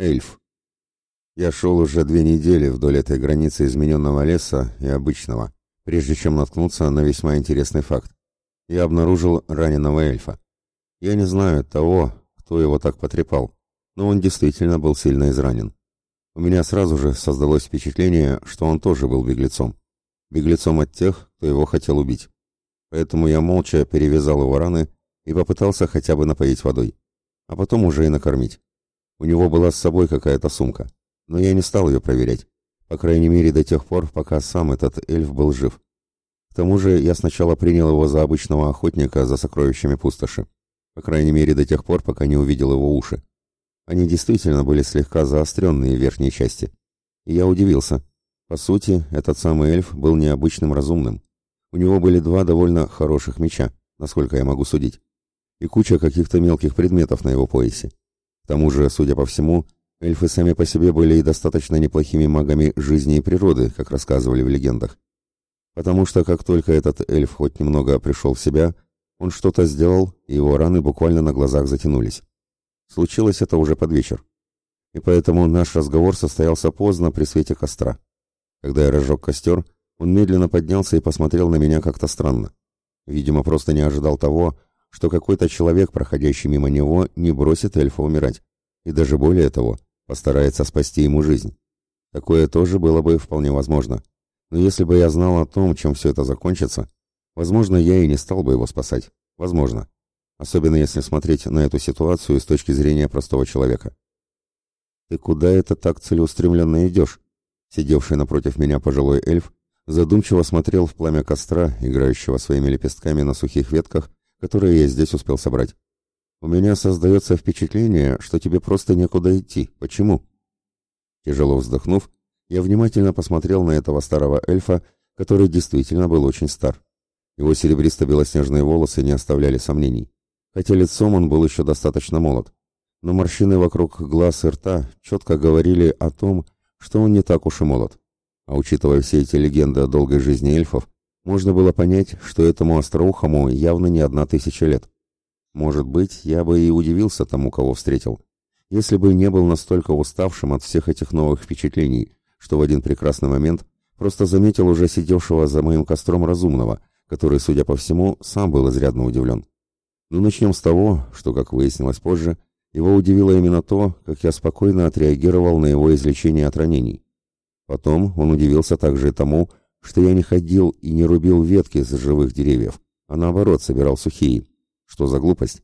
Эльф. Я шел уже две недели вдоль этой границы измененного леса и обычного, прежде чем наткнуться на весьма интересный факт. Я обнаружил раненого эльфа. Я не знаю того, кто его так потрепал, но он действительно был сильно изранен. У меня сразу же создалось впечатление, что он тоже был беглецом. Беглецом от тех, кто его хотел убить. Поэтому я молча перевязал его раны и попытался хотя бы напоить водой, а потом уже и накормить. У него была с собой какая-то сумка, но я не стал ее проверять, по крайней мере до тех пор, пока сам этот эльф был жив. К тому же я сначала принял его за обычного охотника за сокровищами пустоши, по крайней мере до тех пор, пока не увидел его уши. Они действительно были слегка заостренные в верхней части. И я удивился. По сути, этот самый эльф был необычным разумным. У него были два довольно хороших меча, насколько я могу судить, и куча каких-то мелких предметов на его поясе тому же, судя по всему, эльфы сами по себе были и достаточно неплохими магами жизни и природы, как рассказывали в легендах. Потому что как только этот эльф хоть немного пришел в себя, он что-то сделал, и его раны буквально на глазах затянулись. Случилось это уже под вечер. И поэтому наш разговор состоялся поздно при свете костра. Когда я разжег костер, он медленно поднялся и посмотрел на меня как-то странно. Видимо, просто не ожидал того, что какой-то человек, проходящий мимо него, не бросит эльфа умирать, и даже более того, постарается спасти ему жизнь. Такое тоже было бы вполне возможно. Но если бы я знал о том, чем все это закончится, возможно, я и не стал бы его спасать. Возможно. Особенно если смотреть на эту ситуацию с точки зрения простого человека. «Ты куда это так целеустремленно идешь?» Сидевший напротив меня пожилой эльф задумчиво смотрел в пламя костра, играющего своими лепестками на сухих ветках, которые я здесь успел собрать. У меня создается впечатление, что тебе просто некуда идти. Почему? Тяжело вздохнув, я внимательно посмотрел на этого старого эльфа, который действительно был очень стар. Его серебристо-белоснежные волосы не оставляли сомнений, хотя лицом он был еще достаточно молод. Но морщины вокруг глаз и рта четко говорили о том, что он не так уж и молод. А учитывая все эти легенды о долгой жизни эльфов, можно было понять, что этому остроухому явно не одна тысяча лет. Может быть, я бы и удивился тому, кого встретил, если бы не был настолько уставшим от всех этих новых впечатлений, что в один прекрасный момент просто заметил уже сидевшего за моим костром разумного, который, судя по всему, сам был изрядно удивлен. Но ну, начнем с того, что, как выяснилось позже, его удивило именно то, как я спокойно отреагировал на его излечение от ранений. Потом он удивился также и тому, что я не ходил и не рубил ветки с живых деревьев, а наоборот собирал сухие. Что за глупость?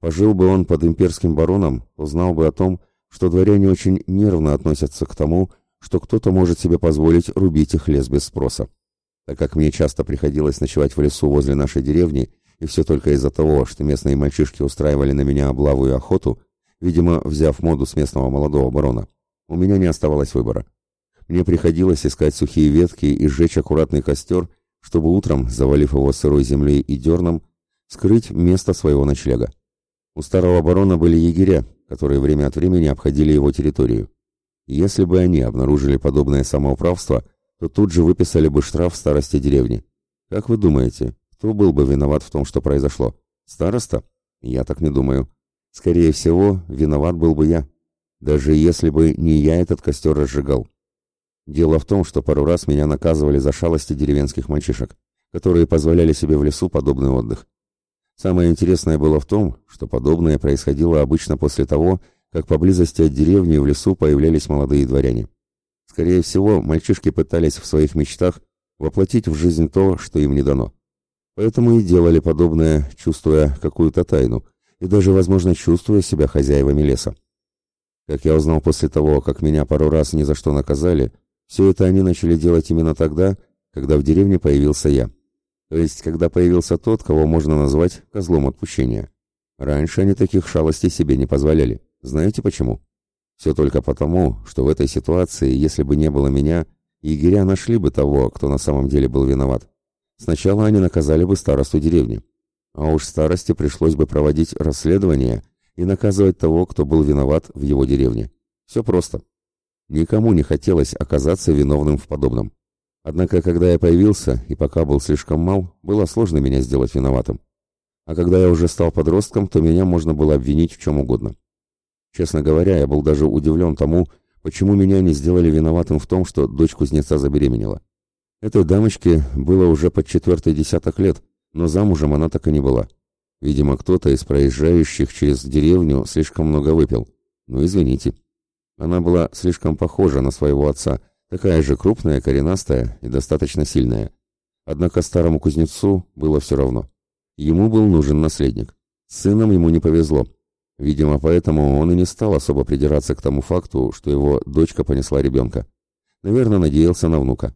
Пожил бы он под имперским бароном, узнал бы о том, что дворяне очень нервно относятся к тому, что кто-то может себе позволить рубить их лес без спроса. Так как мне часто приходилось ночевать в лесу возле нашей деревни, и все только из-за того, что местные мальчишки устраивали на меня облаву и охоту, видимо, взяв моду с местного молодого барона, у меня не оставалось выбора. Мне приходилось искать сухие ветки и сжечь аккуратный костер, чтобы утром, завалив его сырой землей и дерном, скрыть место своего ночлега. У старого барона были егеря, которые время от времени обходили его территорию. Если бы они обнаружили подобное самоуправство, то тут же выписали бы штраф старости деревни. Как вы думаете, кто был бы виноват в том, что произошло? Староста? Я так не думаю. Скорее всего, виноват был бы я. Даже если бы не я этот костер разжигал. Дело в том, что пару раз меня наказывали за шалости деревенских мальчишек, которые позволяли себе в лесу подобный отдых. Самое интересное было в том, что подобное происходило обычно после того, как поблизости от деревни в лесу появлялись молодые дворяне. Скорее всего, мальчишки пытались в своих мечтах воплотить в жизнь то, что им не дано. Поэтому и делали подобное, чувствуя какую-то тайну, и даже, возможно, чувствуя себя хозяевами леса. Как я узнал после того, как меня пару раз ни за что наказали, все это они начали делать именно тогда, когда в деревне появился я. То есть, когда появился тот, кого можно назвать козлом отпущения. Раньше они таких шалостей себе не позволяли. Знаете почему? Все только потому, что в этой ситуации, если бы не было меня, егеря нашли бы того, кто на самом деле был виноват. Сначала они наказали бы старосту деревни. А уж старости пришлось бы проводить расследование и наказывать того, кто был виноват в его деревне. Все просто. Никому не хотелось оказаться виновным в подобном. Однако, когда я появился, и пока был слишком мал, было сложно меня сделать виноватым. А когда я уже стал подростком, то меня можно было обвинить в чем угодно. Честно говоря, я был даже удивлен тому, почему меня не сделали виноватым в том, что дочь кузнеца забеременела. Этой дамочке было уже под четвертый десяток лет, но замужем она так и не была. Видимо, кто-то из проезжающих через деревню слишком много выпил. Ну, извините. Она была слишком похожа на своего отца, такая же крупная, коренастая и достаточно сильная. Однако старому кузнецу было все равно. Ему был нужен наследник. Сыном ему не повезло. Видимо, поэтому он и не стал особо придираться к тому факту, что его дочка понесла ребенка. Наверное, надеялся на внука.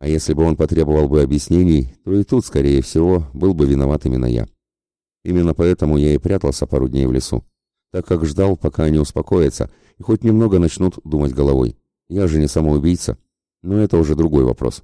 А если бы он потребовал бы объяснений, то и тут, скорее всего, был бы виноват именно я. Именно поэтому я и прятался пару дней в лесу, так как ждал, пока они успокоятся и хоть немного начнут думать головой. Я же не самоубийца, но это уже другой вопрос.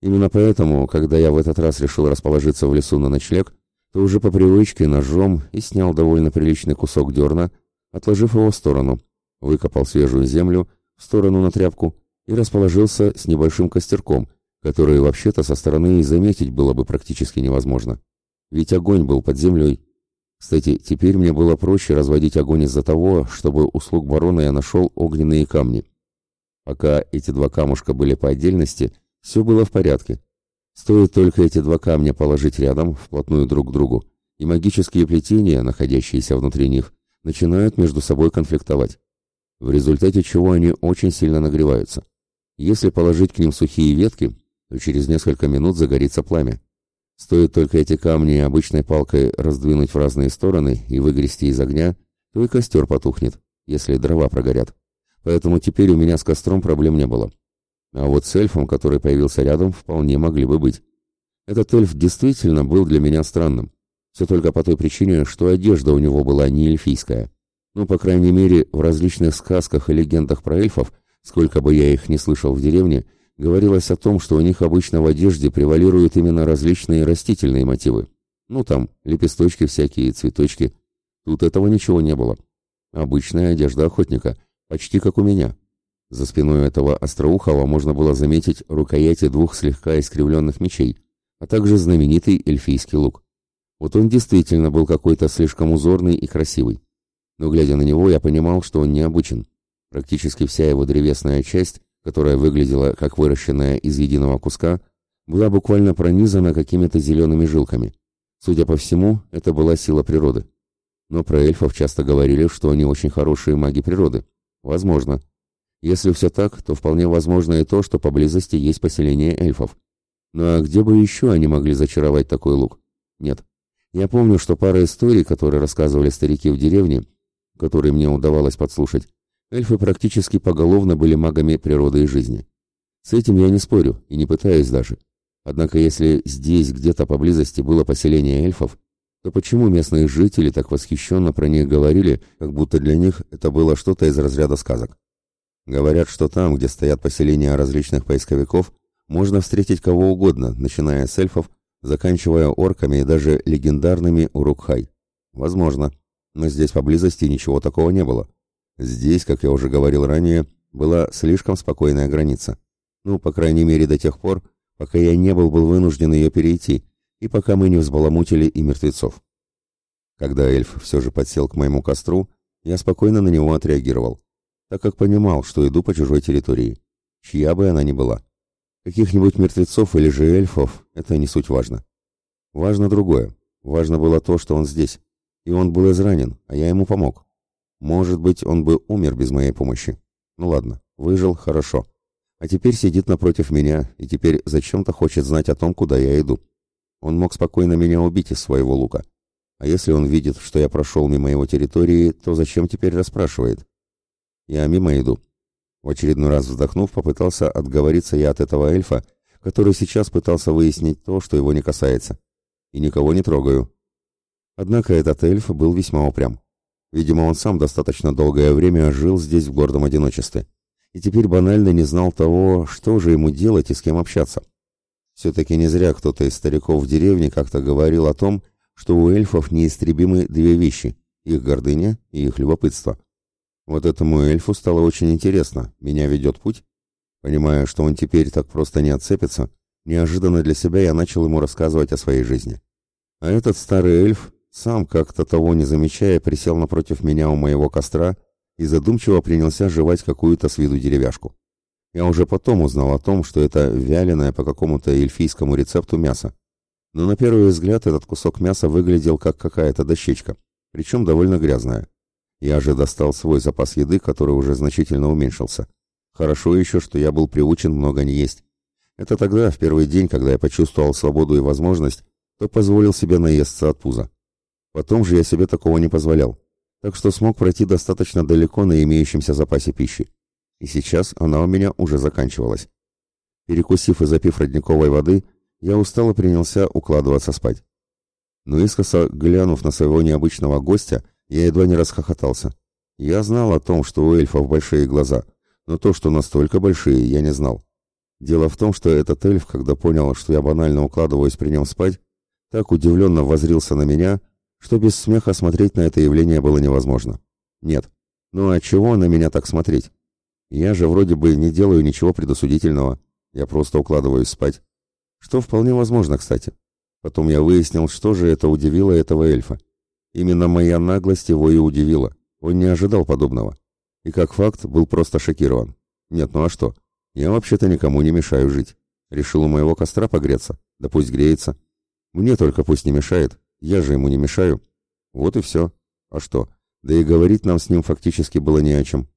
Именно поэтому, когда я в этот раз решил расположиться в лесу на ночлег, то уже по привычке ножом и снял довольно приличный кусок дерна, отложив его в сторону, выкопал свежую землю в сторону на тряпку и расположился с небольшим костерком, который вообще-то со стороны и заметить было бы практически невозможно. Ведь огонь был под землей. Кстати, теперь мне было проще разводить огонь из-за того, чтобы у слуг барона я нашел огненные камни. Пока эти два камушка были по отдельности, все было в порядке. Стоит только эти два камня положить рядом, вплотную друг к другу, и магические плетения, находящиеся внутри них, начинают между собой конфликтовать. В результате чего они очень сильно нагреваются. Если положить к ним сухие ветки, то через несколько минут загорится пламя. Стоит только эти камни обычной палкой раздвинуть в разные стороны и выгрести из огня, то и костер потухнет, если дрова прогорят. Поэтому теперь у меня с костром проблем не было. А вот с эльфом, который появился рядом, вполне могли бы быть. Этот эльф действительно был для меня странным. Все только по той причине, что одежда у него была не эльфийская. Ну, по крайней мере, в различных сказках и легендах про эльфов – Сколько бы я их не слышал в деревне, говорилось о том, что у них обычно в одежде превалируют именно различные растительные мотивы. Ну там, лепесточки всякие, цветочки. Тут этого ничего не было. Обычная одежда охотника, почти как у меня. За спиной этого остроухого можно было заметить рукояти двух слегка искривленных мечей, а также знаменитый эльфийский лук. Вот он действительно был какой-то слишком узорный и красивый. Но глядя на него, я понимал, что он не обучен. Практически вся его древесная часть, которая выглядела как выращенная из единого куска, была буквально пронизана какими-то зелеными жилками. Судя по всему, это была сила природы. Но про эльфов часто говорили, что они очень хорошие маги природы. Возможно. Если все так, то вполне возможно и то, что поблизости есть поселение эльфов. Ну а где бы еще они могли зачаровать такой лук? Нет. Я помню, что пара историй, которые рассказывали старики в деревне, которые мне удавалось подслушать, эльфы практически поголовно были магами природы и жизни. С этим я не спорю и не пытаюсь даже. Однако если здесь где-то поблизости было поселение эльфов, то почему местные жители так восхищенно про них говорили, как будто для них это было что-то из разряда сказок? Говорят, что там, где стоят поселения различных поисковиков, можно встретить кого угодно, начиная с эльфов, заканчивая орками и даже легендарными Урукхай. Возможно, но здесь поблизости ничего такого не было. Здесь, как я уже говорил ранее, была слишком спокойная граница. Ну, по крайней мере, до тех пор, пока я не был, был вынужден ее перейти, и пока мы не взбаламутили и мертвецов. Когда эльф все же подсел к моему костру, я спокойно на него отреагировал, так как понимал, что иду по чужой территории, чья бы она ни была. Каких-нибудь мертвецов или же эльфов – это не суть важно. Важно другое. Важно было то, что он здесь. И он был изранен, а я ему помог. Может быть, он бы умер без моей помощи. Ну ладно, выжил, хорошо. А теперь сидит напротив меня и теперь зачем-то хочет знать о том, куда я иду. Он мог спокойно меня убить из своего лука. А если он видит, что я прошел мимо его территории, то зачем теперь расспрашивает? Я мимо иду. В очередной раз вздохнув, попытался отговориться я от этого эльфа, который сейчас пытался выяснить то, что его не касается. И никого не трогаю. Однако этот эльф был весьма упрям. Видимо, он сам достаточно долгое время жил здесь в гордом одиночестве. И теперь банально не знал того, что же ему делать и с кем общаться. Все-таки не зря кто-то из стариков в деревне как-то говорил о том, что у эльфов неистребимы две вещи – их гордыня и их любопытство. Вот этому эльфу стало очень интересно, меня ведет путь. Понимая, что он теперь так просто не отцепится, неожиданно для себя я начал ему рассказывать о своей жизни. А этот старый эльф сам, как-то того не замечая, присел напротив меня у моего костра и задумчиво принялся жевать какую-то с виду деревяшку. Я уже потом узнал о том, что это вяленое по какому-то эльфийскому рецепту мясо. Но на первый взгляд этот кусок мяса выглядел как какая-то дощечка, причем довольно грязная. Я же достал свой запас еды, который уже значительно уменьшился. Хорошо еще, что я был приучен много не есть. Это тогда, в первый день, когда я почувствовал свободу и возможность, то позволил себе наесться от пуза. Потом же я себе такого не позволял, так что смог пройти достаточно далеко на имеющемся запасе пищи. И сейчас она у меня уже заканчивалась. Перекусив и запив родниковой воды, я устало принялся укладываться спать. Но искоса, глянув на своего необычного гостя, я едва не расхохотался. Я знал о том, что у эльфов большие глаза, но то, что настолько большие, я не знал. Дело в том, что этот эльф, когда понял, что я банально укладываюсь при нем спать, так удивленно возрился на меня, что без смеха смотреть на это явление было невозможно. Нет. Ну а чего на меня так смотреть? Я же вроде бы не делаю ничего предосудительного. Я просто укладываюсь спать. Что вполне возможно, кстати. Потом я выяснил, что же это удивило этого эльфа. Именно моя наглость его и удивила. Он не ожидал подобного. И как факт, был просто шокирован. Нет, ну а что? Я вообще-то никому не мешаю жить. Решил у моего костра погреться. Да пусть греется. Мне только пусть не мешает. Я же ему не мешаю. Вот и все. А что? Да и говорить нам с ним фактически было не о чем.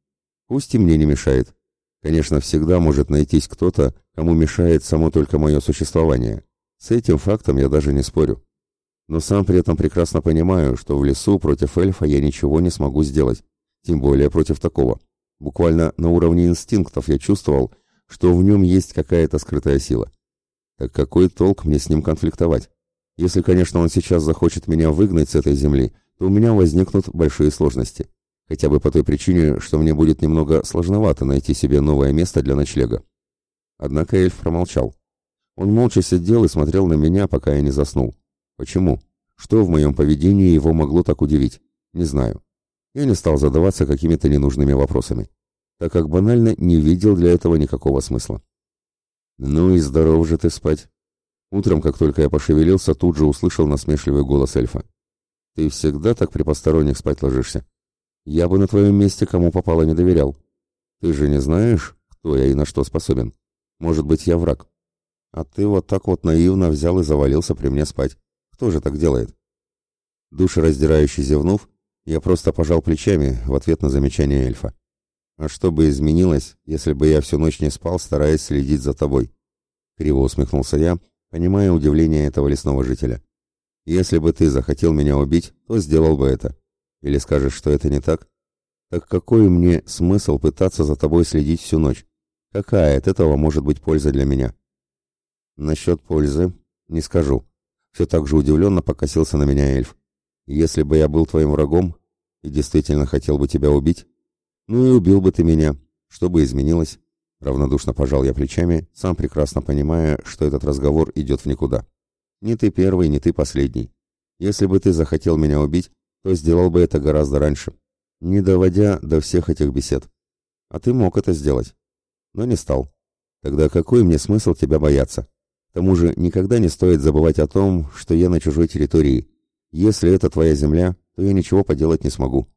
Пусть и мне не мешает. Конечно, всегда может найтись кто-то, кому мешает само только мое существование. С этим фактом я даже не спорю. Но сам при этом прекрасно понимаю, что в лесу против эльфа я ничего не смогу сделать, тем более против такого. Буквально на уровне инстинктов я чувствовал, что в нем есть какая-то скрытая сила. Так какой толк мне с ним конфликтовать? Если, конечно, он сейчас захочет меня выгнать с этой земли, то у меня возникнут большие сложности. Хотя бы по той причине, что мне будет немного сложновато найти себе новое место для ночлега. Однако эльф промолчал. Он молча сидел и смотрел на меня, пока я не заснул. Почему? Что в моем поведении его могло так удивить? Не знаю. Я не стал задаваться какими-то ненужными вопросами, так как банально не видел для этого никакого смысла. «Ну и здоров же ты спать!» Утром, как только я пошевелился, тут же услышал насмешливый голос эльфа. «Ты всегда так при посторонних спать ложишься? Я бы на твоем месте кому попало не доверял. Ты же не знаешь, кто я и на что способен. Может быть, я враг. А ты вот так вот наивно взял и завалился при мне спать. Кто же так делает? Душераздирающе зевнув, я просто пожал плечами в ответ на замечание эльфа. А что бы изменилось, если бы я всю ночь не спал, стараясь следить за тобой? Криво усмехнулся я, понимая удивление этого лесного жителя. Если бы ты захотел меня убить, то сделал бы это. Или скажешь, что это не так? Так какой мне смысл пытаться за тобой следить всю ночь? Какая от этого может быть польза для меня? Насчет пользы не скажу. Все так же удивленно покосился на меня эльф. Если бы я был твоим врагом и действительно хотел бы тебя убить, ну и убил бы ты меня, что бы изменилось? Равнодушно пожал я плечами, сам прекрасно понимая, что этот разговор идет в никуда. Не ты первый, не ты последний. Если бы ты захотел меня убить, то сделал бы это гораздо раньше, не доводя до всех этих бесед. А ты мог это сделать, но не стал. Тогда какой мне смысл тебя бояться? тому же никогда не стоит забывать о том, что я на чужой территории. Если это твоя земля, то я ничего поделать не смогу.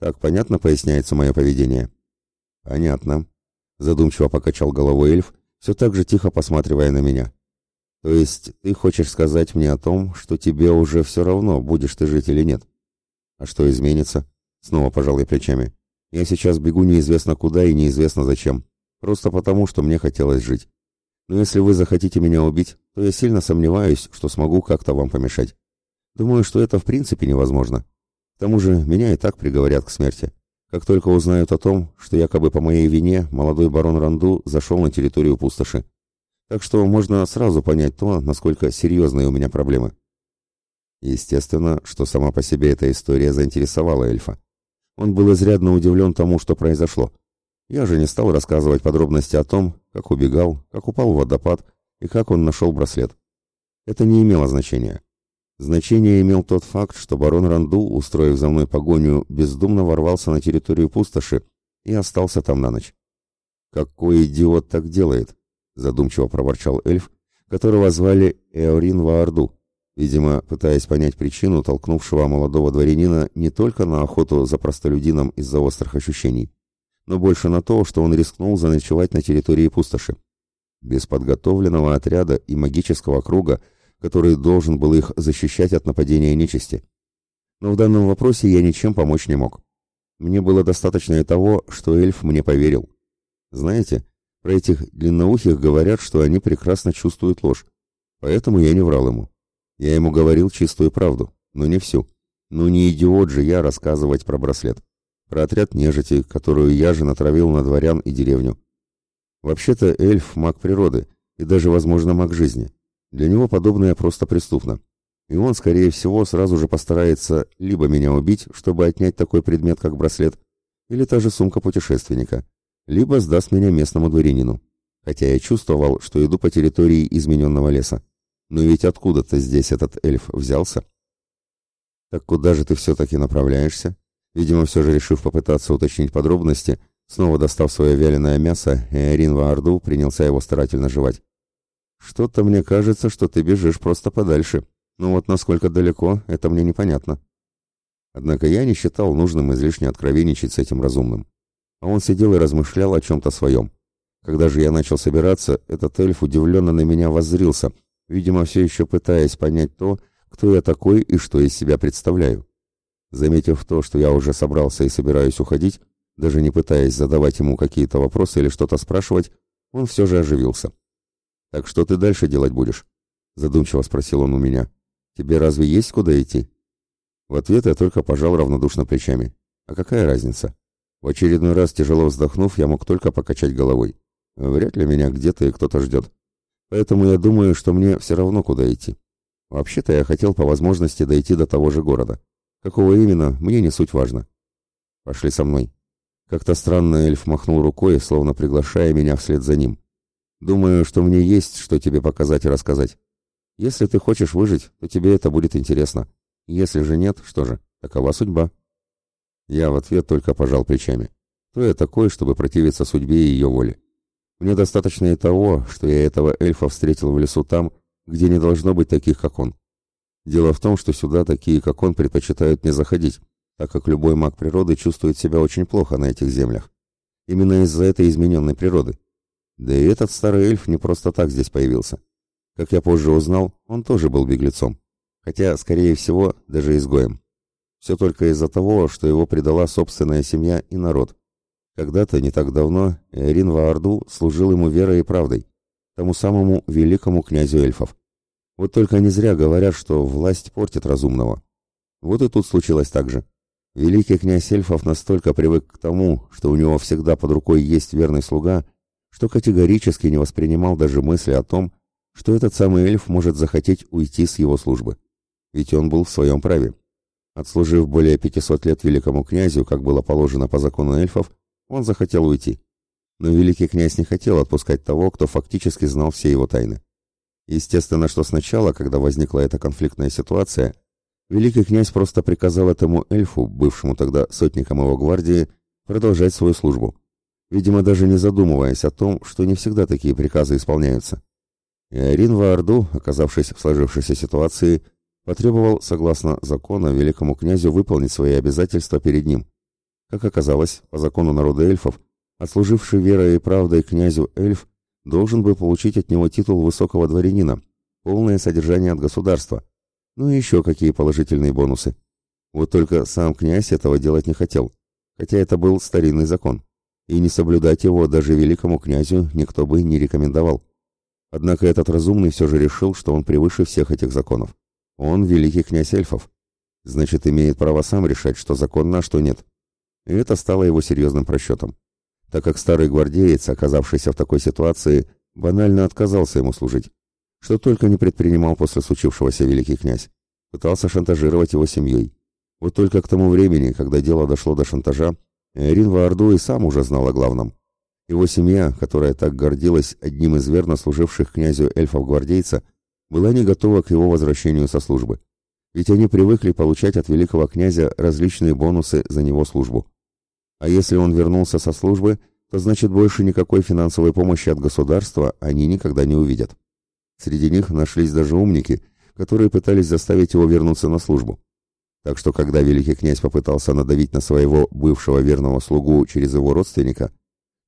Так понятно поясняется мое поведение? Понятно. Задумчиво покачал головой эльф, все так же тихо посматривая на меня. То есть ты хочешь сказать мне о том, что тебе уже все равно, будешь ты жить или нет? А что изменится? Снова пожал я плечами. Я сейчас бегу неизвестно куда и неизвестно зачем. Просто потому, что мне хотелось жить. Но если вы захотите меня убить, то я сильно сомневаюсь, что смогу как-то вам помешать. Думаю, что это в принципе невозможно. К тому же меня и так приговорят к смерти. Как только узнают о том, что якобы по моей вине молодой барон Ранду зашел на территорию пустоши. Так что можно сразу понять то, насколько серьезные у меня проблемы. Естественно, что сама по себе эта история заинтересовала эльфа. Он был изрядно удивлен тому, что произошло. Я же не стал рассказывать подробности о том, как убегал, как упал в водопад и как он нашел браслет. Это не имело значения. Значение имел тот факт, что барон Ранду, устроив за мной погоню, бездумно ворвался на территорию пустоши и остался там на ночь. «Какой идиот так делает?» — задумчиво проворчал эльф, которого звали Эорин Ваарду. видимо, пытаясь понять причину толкнувшего молодого дворянина не только на охоту за простолюдином из-за острых ощущений, но больше на то, что он рискнул заночевать на территории пустоши. Без подготовленного отряда и магического круга, который должен был их защищать от нападения нечисти. Но в данном вопросе я ничем помочь не мог. Мне было достаточно и того, что эльф мне поверил. Знаете, про этих длинноухих говорят, что они прекрасно чувствуют ложь. Поэтому я не врал ему. Я ему говорил чистую правду, но не всю. Ну не идиот же я рассказывать про браслет. Про отряд нежити, которую я же натравил на дворян и деревню. Вообще-то эльф – маг природы и даже, возможно, маг жизни. Для него подобное просто преступно. И он, скорее всего, сразу же постарается либо меня убить, чтобы отнять такой предмет, как браслет, или та же сумка путешественника, либо сдаст меня местному дворянину. Хотя я чувствовал, что иду по территории измененного леса. Но ведь откуда-то здесь этот эльф взялся? Так куда же ты все-таки направляешься? Видимо, все же решив попытаться уточнить подробности, снова достав свое вяленое мясо, Эорин Ваарду принялся его старательно жевать. «Что-то мне кажется, что ты бежишь просто подальше. Но вот насколько далеко, это мне непонятно». Однако я не считал нужным излишне откровенничать с этим разумным. А он сидел и размышлял о чем-то своем. Когда же я начал собираться, этот эльф удивленно на меня воззрился, видимо, все еще пытаясь понять то, кто я такой и что из себя представляю. Заметив то, что я уже собрался и собираюсь уходить, даже не пытаясь задавать ему какие-то вопросы или что-то спрашивать, он все же оживился. «Так что ты дальше делать будешь?» — задумчиво спросил он у меня. «Тебе разве есть куда идти?» В ответ я только пожал равнодушно плечами. «А какая разница?» В очередной раз, тяжело вздохнув, я мог только покачать головой. Вряд ли меня где-то и кто-то ждет. Поэтому я думаю, что мне все равно куда идти. Вообще-то я хотел по возможности дойти до того же города. Какого именно, мне не суть важно. Пошли со мной. Как-то странно эльф махнул рукой, словно приглашая меня вслед за ним. Думаю, что мне есть, что тебе показать и рассказать. Если ты хочешь выжить, то тебе это будет интересно. Если же нет, что же, такова судьба. Я в ответ только пожал плечами. Кто я такой, чтобы противиться судьбе и ее воле? Мне достаточно и того, что я этого эльфа встретил в лесу там, где не должно быть таких, как он. Дело в том, что сюда такие, как он, предпочитают не заходить, так как любой маг природы чувствует себя очень плохо на этих землях. Именно из-за этой измененной природы. Да и этот старый эльф не просто так здесь появился. Как я позже узнал, он тоже был беглецом. Хотя, скорее всего, даже изгоем. Все только из-за того, что его предала собственная семья и народ. Когда-то, не так давно, Эрин Ваарду служил ему верой и правдой, тому самому великому князю эльфов. Вот только не зря говорят, что власть портит разумного. Вот и тут случилось так же. Великий князь эльфов настолько привык к тому, что у него всегда под рукой есть верный слуга, что категорически не воспринимал даже мысли о том, что этот самый эльф может захотеть уйти с его службы. Ведь он был в своем праве. Отслужив более 500 лет великому князю, как было положено по закону эльфов, он захотел уйти. Но великий князь не хотел отпускать того, кто фактически знал все его тайны. Естественно, что сначала, когда возникла эта конфликтная ситуация, великий князь просто приказал этому эльфу, бывшему тогда сотником его гвардии, продолжать свою службу. Видимо, даже не задумываясь о том, что не всегда такие приказы исполняются. И Арин Ваарду, оказавшись в сложившейся ситуации, потребовал, согласно закону, великому князю выполнить свои обязательства перед ним. Как оказалось, по закону народа эльфов, отслуживший верой и правдой князю эльф должен был получить от него титул высокого дворянина, полное содержание от государства, ну и еще какие положительные бонусы. Вот только сам князь этого делать не хотел, хотя это был старинный закон, и не соблюдать его даже великому князю никто бы не рекомендовал. Однако этот разумный все же решил, что он превыше всех этих законов. Он великий князь эльфов. Значит, имеет право сам решать, что законно, а что нет. И это стало его серьезным просчетом, так как старый гвардеец, оказавшийся в такой ситуации, банально отказался ему служить, что только не предпринимал после случившегося великий князь. Пытался шантажировать его семьей. Вот только к тому времени, когда дело дошло до шантажа, Эрин Ваорду и сам уже знал о главном. Его семья, которая так гордилась одним из верно служивших князю эльфов-гвардейца, была не готова к его возвращению со службы ведь они привыкли получать от великого князя различные бонусы за него службу. А если он вернулся со службы, то значит больше никакой финансовой помощи от государства они никогда не увидят. Среди них нашлись даже умники, которые пытались заставить его вернуться на службу. Так что, когда великий князь попытался надавить на своего бывшего верного слугу через его родственника,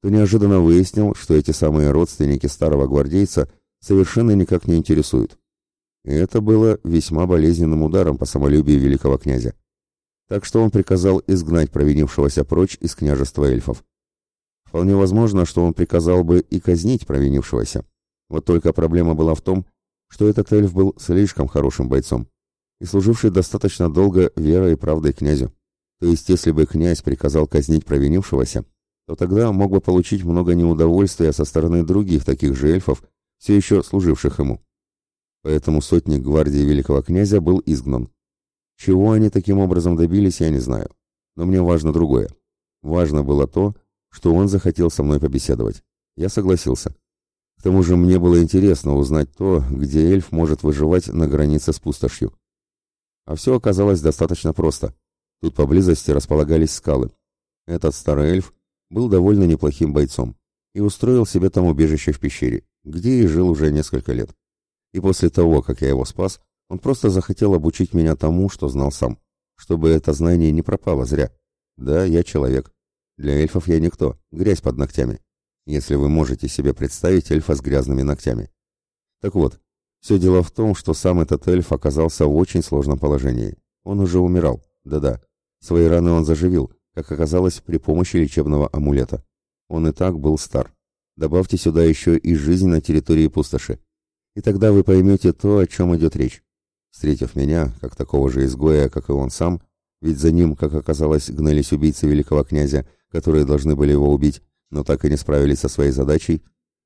то неожиданно выяснил, что эти самые родственники старого гвардейца совершенно никак не интересуют. И это было весьма болезненным ударом по самолюбию великого князя. Так что он приказал изгнать провинившегося прочь из княжества эльфов. Вполне возможно, что он приказал бы и казнить провинившегося. Вот только проблема была в том, что этот эльф был слишком хорошим бойцом и служивший достаточно долго верой и правдой князю. То есть, если бы князь приказал казнить провинившегося, то тогда мог бы получить много неудовольствия со стороны других таких же эльфов, все еще служивших ему. Поэтому сотник гвардии великого князя был изгнан. Чего они таким образом добились, я не знаю. Но мне важно другое. Важно было то, что он захотел со мной побеседовать. Я согласился. К тому же мне было интересно узнать то, где эльф может выживать на границе с пустошью. А все оказалось достаточно просто. Тут поблизости располагались скалы. Этот старый эльф был довольно неплохим бойцом и устроил себе там убежище в пещере, где и жил уже несколько лет. И после того, как я его спас, он просто захотел обучить меня тому, что знал сам, чтобы это знание не пропало зря. Да, я человек. Для эльфов я никто, грязь под ногтями. Если вы можете себе представить эльфа с грязными ногтями. Так вот, все дело в том, что сам этот эльф оказался в очень сложном положении. Он уже умирал, да-да. Свои раны он заживил, как оказалось, при помощи лечебного амулета. Он и так был стар. Добавьте сюда еще и жизнь на территории пустоши. И тогда вы поймете то, о чем идет речь. Встретив меня, как такого же изгоя, как и он сам, ведь за ним, как оказалось, гнались убийцы великого князя, которые должны были его убить, но так и не справились со своей задачей,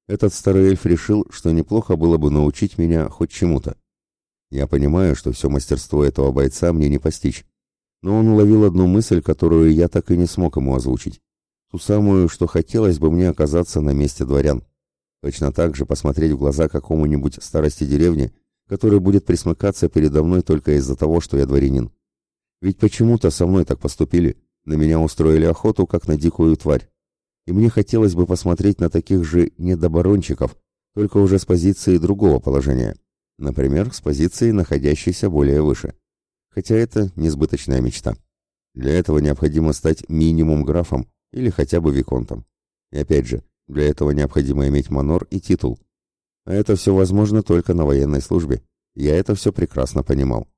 этот старый эльф решил, что неплохо было бы научить меня хоть чему-то. Я понимаю, что все мастерство этого бойца мне не постичь, но он уловил одну мысль, которую я так и не смог ему озвучить. Ту самую, что хотелось бы мне оказаться на месте дворян. Точно так же посмотреть в глаза какому-нибудь старости деревни, который будет присмыкаться передо мной только из-за того, что я дворянин. Ведь почему-то со мной так поступили, на меня устроили охоту, как на дикую тварь и мне хотелось бы посмотреть на таких же недоборончиков, только уже с позиции другого положения, например, с позиции, находящейся более выше. Хотя это несбыточная мечта. Для этого необходимо стать минимум графом или хотя бы виконтом. И опять же, для этого необходимо иметь манор и титул. А это все возможно только на военной службе. Я это все прекрасно понимал.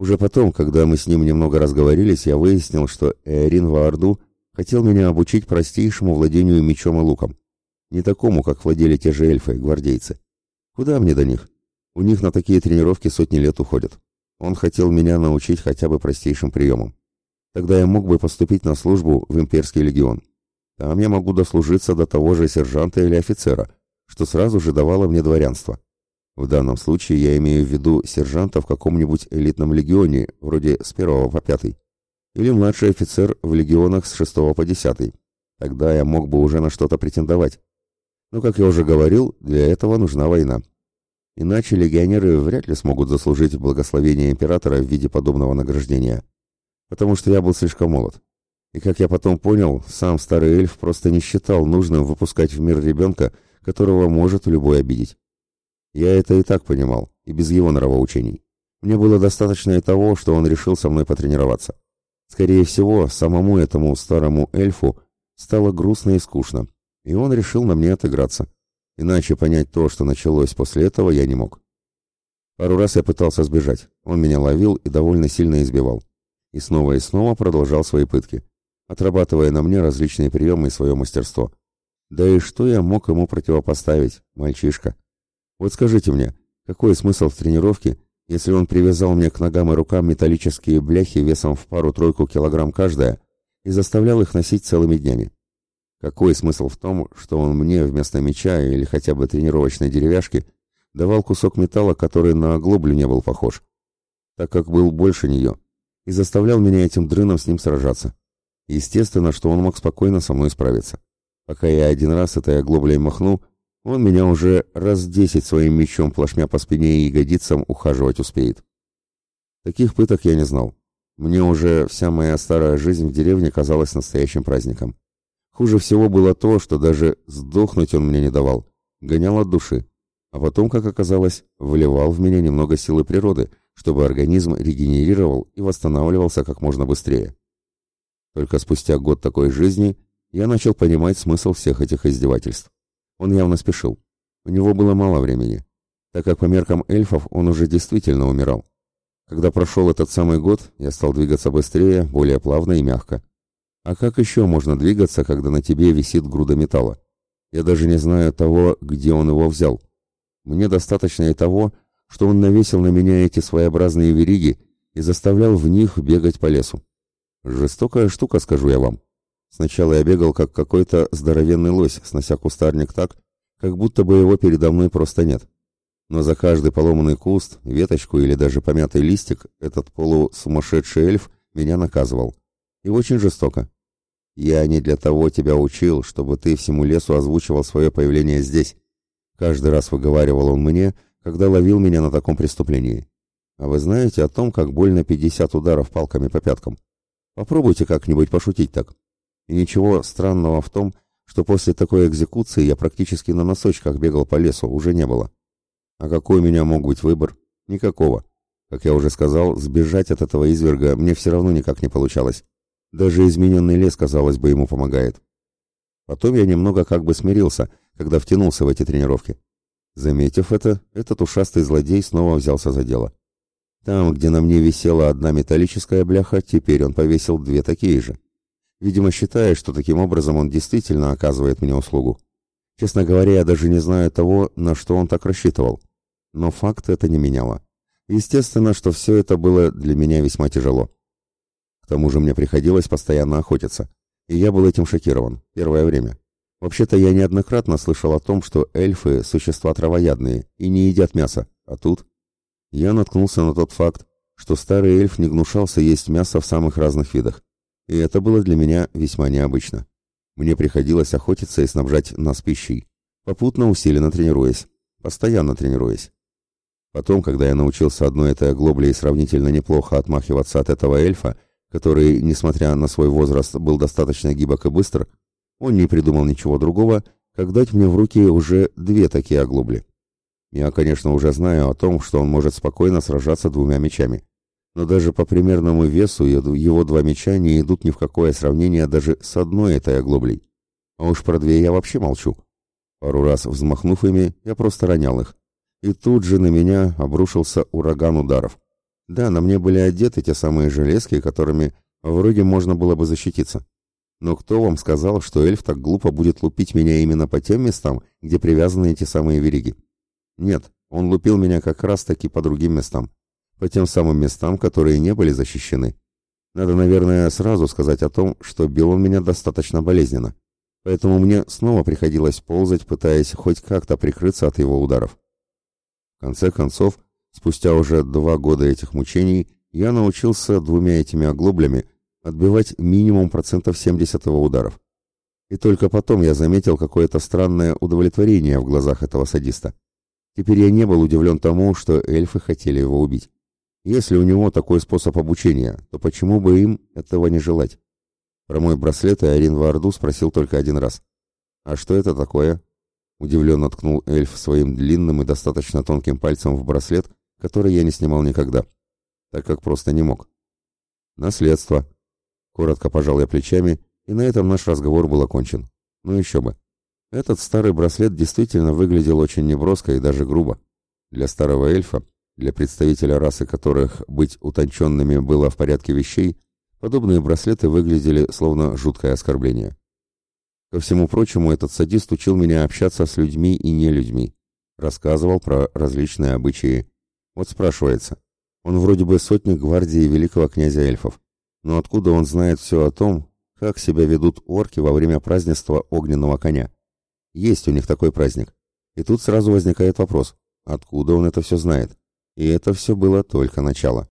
Уже потом, когда мы с ним немного разговорились, я выяснил, что Эорин Ваарду Хотел меня обучить простейшему владению мечом и луком. Не такому, как владели те же эльфы, гвардейцы. Куда мне до них? У них на такие тренировки сотни лет уходят. Он хотел меня научить хотя бы простейшим приемам. Тогда я мог бы поступить на службу в имперский легион. Там я могу дослужиться до того же сержанта или офицера, что сразу же давало мне дворянство. В данном случае я имею в виду сержанта в каком-нибудь элитном легионе, вроде с первого по пятый или младший офицер в легионах с 6 по 10. Тогда я мог бы уже на что-то претендовать. Но, как я уже говорил, для этого нужна война. Иначе легионеры вряд ли смогут заслужить благословение императора в виде подобного награждения. Потому что я был слишком молод. И, как я потом понял, сам старый эльф просто не считал нужным выпускать в мир ребенка, которого может любой обидеть. Я это и так понимал, и без его нравоучений. Мне было достаточно и того, что он решил со мной потренироваться. Скорее всего, самому этому старому эльфу стало грустно и скучно, и он решил на мне отыграться. Иначе понять то, что началось после этого, я не мог. Пару раз я пытался сбежать. Он меня ловил и довольно сильно избивал. И снова и снова продолжал свои пытки, отрабатывая на мне различные приемы и свое мастерство. Да и что я мог ему противопоставить, мальчишка? Вот скажите мне, какой смысл в тренировке, если он привязал мне к ногам и рукам металлические бляхи весом в пару-тройку килограмм каждая и заставлял их носить целыми днями. Какой смысл в том, что он мне вместо меча или хотя бы тренировочной деревяшки давал кусок металла, который на оглоблю не был похож, так как был больше нее, и заставлял меня этим дрыном с ним сражаться. Естественно, что он мог спокойно со мной справиться. Пока я один раз этой оглоблей махну, он меня уже раз десять своим мечом плашмя по спине и ягодицам ухаживать успеет. Таких пыток я не знал. Мне уже вся моя старая жизнь в деревне казалась настоящим праздником. Хуже всего было то, что даже сдохнуть он мне не давал, гонял от души. а потом, как оказалось, вливал в меня немного силы природы, чтобы организм регенерировал и восстанавливался как можно быстрее. Только спустя год такой жизни я начал понимать смысл всех этих издевательств. Он явно спешил. У него было мало времени, так как по меркам эльфов он уже действительно умирал. Когда прошел этот самый год, я стал двигаться быстрее, более плавно и мягко. А как еще можно двигаться, когда на тебе висит груда металла? Я даже не знаю того, где он его взял. Мне достаточно и того, что он навесил на меня эти своеобразные вериги и заставлял в них бегать по лесу. Жестокая штука, скажу я вам. Сначала я бегал как какой-то здоровенный лось, снося кустарник так, как будто бы его передо мной просто нет. Но за каждый поломанный куст, веточку или даже помятый листик этот полусумасшедший эльф меня наказывал. И очень жестоко. Я не для того тебя учил, чтобы ты всему лесу озвучивал свое появление здесь. Каждый раз выговаривал он мне, когда ловил меня на таком преступлении. А вы знаете о том, как больно 50 ударов палками по пяткам? Попробуйте как-нибудь пошутить так. И ничего странного в том, что после такой экзекуции я практически на носочках бегал по лесу, уже не было. А какой у меня мог быть выбор? Никакого. Как я уже сказал, сбежать от этого изверга мне все равно никак не получалось. Даже измененный лес, казалось бы, ему помогает. Потом я немного как бы смирился, когда втянулся в эти тренировки. Заметив это, этот ушастый злодей снова взялся за дело. Там, где на мне висела одна металлическая бляха, теперь он повесил две такие же. Видимо, считая, что таким образом он действительно оказывает мне услугу. Честно говоря, я даже не знаю того, на что он так рассчитывал. Но факт это не меняло. Естественно, что все это было для меня весьма тяжело. К тому же мне приходилось постоянно охотиться. И я был этим шокирован. Первое время. Вообще-то я неоднократно слышал о том, что эльфы – существа травоядные и не едят мясо. А тут... Я наткнулся на тот факт, что старый эльф не гнушался есть мясо в самых разных видах. И это было для меня весьма необычно. Мне приходилось охотиться и снабжать нас пищей, попутно усиленно тренируясь, постоянно тренируясь. Потом, когда я научился одной этой оглоблей сравнительно неплохо отмахиваться от этого эльфа, который, несмотря на свой возраст, был достаточно гибок и быстр, он не придумал ничего другого, как дать мне в руки уже две такие оглобли. Я, конечно, уже знаю о том, что он может спокойно сражаться двумя мечами. Но даже по примерному весу его два меча не идут ни в какое сравнение даже с одной этой оглоблей. А уж про две я вообще молчу. Пару раз взмахнув ими, я просто ронял их. И тут же на меня обрушился ураган ударов. Да, на мне были одеты те самые железки, которыми вроде можно было бы защититься. Но кто вам сказал, что эльф так глупо будет лупить меня именно по тем местам, где привязаны эти самые вериги? Нет, он лупил меня как раз-таки по другим местам. По тем самым местам, которые не были защищены. Надо, наверное, сразу сказать о том, что бил он меня достаточно болезненно. Поэтому мне снова приходилось ползать, пытаясь хоть как-то прикрыться от его ударов. В конце концов, Спустя уже два года этих мучений я научился двумя этими оглоблями отбивать минимум процентов 70 его ударов. И только потом я заметил какое-то странное удовлетворение в глазах этого садиста. Теперь я не был удивлен тому, что эльфы хотели его убить. Если у него такой способ обучения, то почему бы им этого не желать? Про мой браслет Айрин Варду спросил только один раз. «А что это такое?» Удивленно ткнул эльф своим длинным и достаточно тонким пальцем в браслет, который я не снимал никогда, так как просто не мог. Наследство. Коротко пожал я плечами, и на этом наш разговор был окончен. Ну еще бы. Этот старый браслет действительно выглядел очень неброско и даже грубо. Для старого эльфа, для представителя расы которых быть утонченными было в порядке вещей, подобные браслеты выглядели словно жуткое оскорбление. Ко всему прочему, этот садист учил меня общаться с людьми и не людьми, рассказывал про различные обычаи, вот спрашивается, он вроде бы сотник гвардии великого князя эльфов, но откуда он знает все о том, как себя ведут орки во время празднества огненного коня? Есть у них такой праздник. И тут сразу возникает вопрос, откуда он это все знает? И это все было только начало.